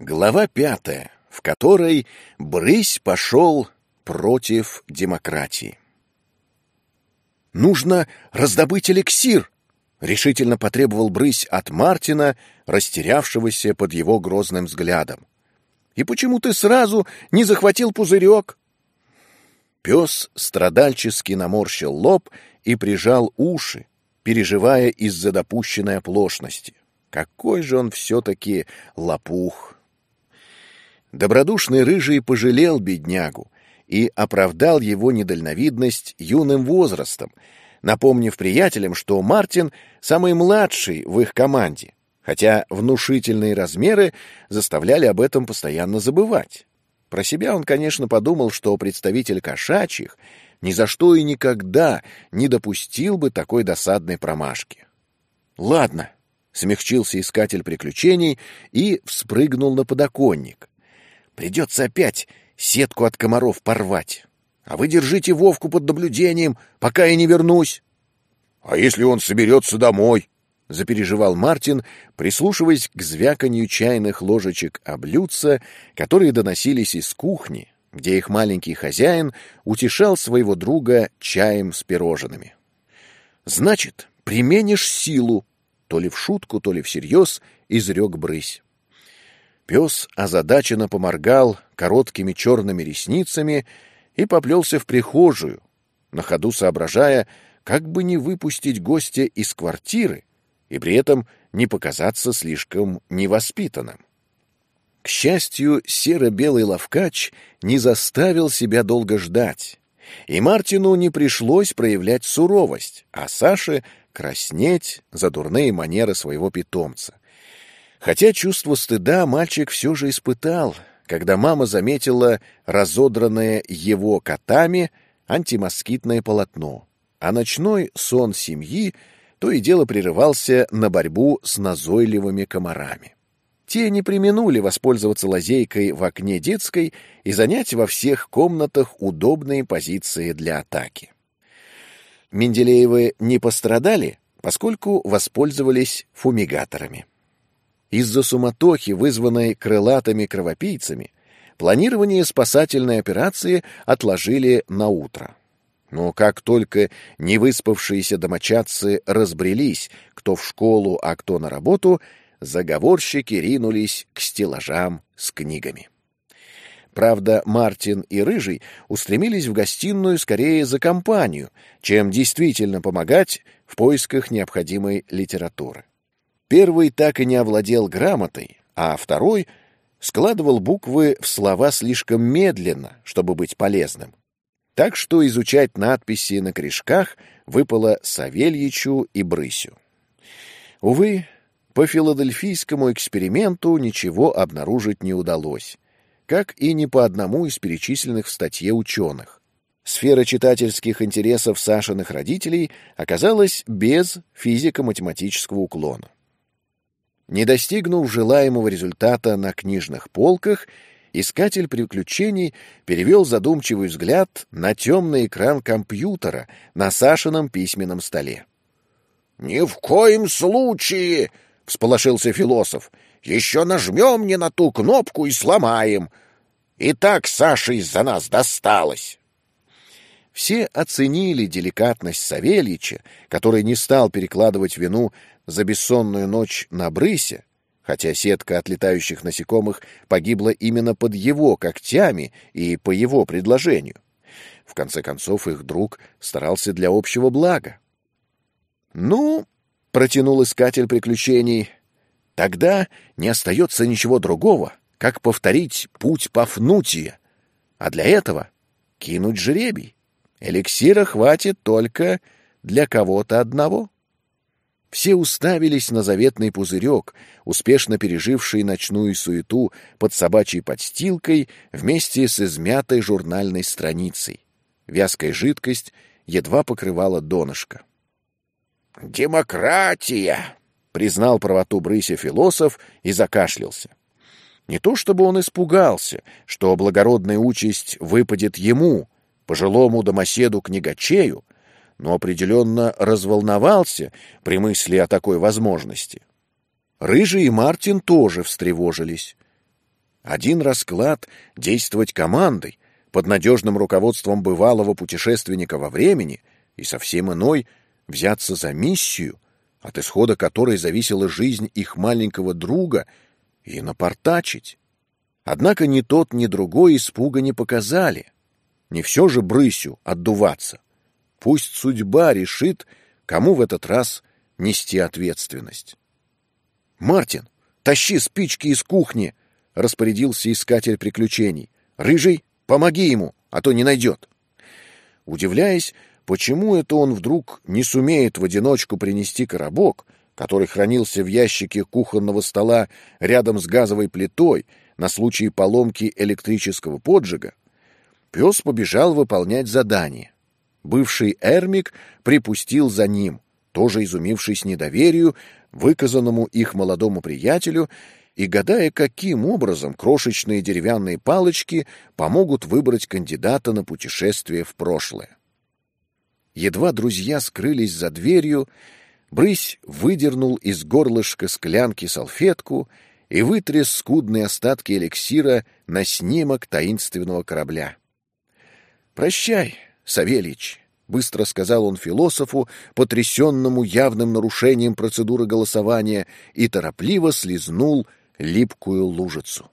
Глава пятая, в которой Брысь пошел против демократии. «Нужно раздобыть эликсир!» — решительно потребовал Брысь от Мартина, растерявшегося под его грозным взглядом. «И почему ты сразу не захватил пузырек?» Пес страдальчески наморщил лоб и прижал уши, переживая из-за допущенной оплошности. Какой же он все-таки лопух! Добродушный рыжий пожалел беднягу и оправдал его недальновидность юным возрастом, напомнив приятелям, что Мартин самый младший в их команде, хотя внушительные размеры заставляли об этом постоянно забывать. Про себя он, конечно, подумал, что представитель кошачьих ни за что и никогда не допустил бы такой досадной промашки. «Ладно», — смягчился искатель приключений и вспрыгнул на подоконник. «Придется опять сетку от комаров порвать. А вы держите Вовку под наблюдением, пока я не вернусь». «А если он соберется домой?» — запереживал Мартин, прислушиваясь к звяканью чайных ложечек о блюдца, которые доносились из кухни, где их маленький хозяин утешал своего друга чаем с пирожными. «Значит, применишь силу», — то ли в шутку, то ли всерьез, изрек брысь. Пес озадаченно поморгал короткими черными ресницами и поплелся в прихожую, на ходу соображая, как бы не выпустить гостя из квартиры и при этом не показаться слишком невоспитанным. К счастью, серо-белый ловкач не заставил себя долго ждать, и Мартину не пришлось проявлять суровость, а Саше краснеть за дурные манеры своего питомца. Хотя чувство стыда мальчик все же испытал, когда мама заметила разодранное его котами антимоскитное полотно, а ночной сон семьи то и дело прерывался на борьбу с назойливыми комарами. Те не применули воспользоваться лазейкой в окне детской и занять во всех комнатах удобные позиции для атаки. Менделеевы не пострадали, поскольку воспользовались фумигаторами. Из-за суматохи, вызванной крылатыми кровопийцами, планирование спасательной операции отложили на утро. Но как только невыспавшиеся домочадцы разбрелись, кто в школу, а кто на работу — заговорщики ринулись к стеллажам с книгами. Правда, Мартин и Рыжий устремились в гостиную скорее за компанию, чем действительно помогать в поисках необходимой литературы. Первый так и не овладел грамотой, а второй складывал буквы в слова слишком медленно, чтобы быть полезным. Так что изучать надписи на корешках выпало Савельичу и Брысю. Увы, по филадельфийскому эксперименту ничего обнаружить не удалось, как и ни по одному из перечисленных в статье ученых. Сфера читательских интересов Сашиных родителей оказалась без физико-математического уклона. Не достигнув желаемого результата на книжных полках, искатель приключений перевел задумчивый взгляд на темный экран компьютера на Сашином письменном столе. «Ни в коем случае!» всполошился философ. «Еще нажмем не на ту кнопку и сломаем. И так Саше из-за нас досталось». Все оценили деликатность Савельича, который не стал перекладывать вину за бессонную ночь на брысе, хотя сетка от летающих насекомых погибла именно под его когтями и по его предложению. В конце концов, их друг старался для общего блага. «Ну, — протянул искатель приключений. «Тогда не остается ничего другого, как повторить путь Пафнутия, а для этого кинуть жребий. Эликсира хватит только для кого-то одного». Все уставились на заветный пузырек, успешно переживший ночную суету под собачьей подстилкой вместе с измятой журнальной страницей. Вязкая жидкость едва покрывала донышко. «Демократия!» — признал правоту Брыся философ и закашлялся. Не то чтобы он испугался, что благородная участь выпадет ему, пожилому домоседу-книгачею, но определенно разволновался при мысли о такой возможности. Рыжий и Мартин тоже встревожились. Один расклад — действовать командой, под надежным руководством бывалого путешественника во времени, и совсем иной — взяться за миссию, от исхода которой зависела жизнь их маленького друга, и напортачить. Однако ни тот, ни другой испуга не показали. Не все же брысью отдуваться. Пусть судьба решит, кому в этот раз нести ответственность. «Мартин, тащи спички из кухни!» — распорядился искатель приключений. «Рыжий, помоги ему, а то не найдет». Удивляясь, почему это он вдруг не сумеет в одиночку принести коробок, который хранился в ящике кухонного стола рядом с газовой плитой на случай поломки электрического поджига, пес побежал выполнять задание. Бывший Эрмик припустил за ним, тоже изумившись недоверию, выказанному их молодому приятелю, и гадая, каким образом крошечные деревянные палочки помогут выбрать кандидата на путешествие в прошлое. Едва друзья скрылись за дверью, Брысь выдернул из горлышка склянки салфетку и вытряс скудные остатки эликсира на снимок таинственного корабля. «Прощай, Савельич», — быстро сказал он философу, потрясенному явным нарушением процедуры голосования, и торопливо слезнул липкую лужицу.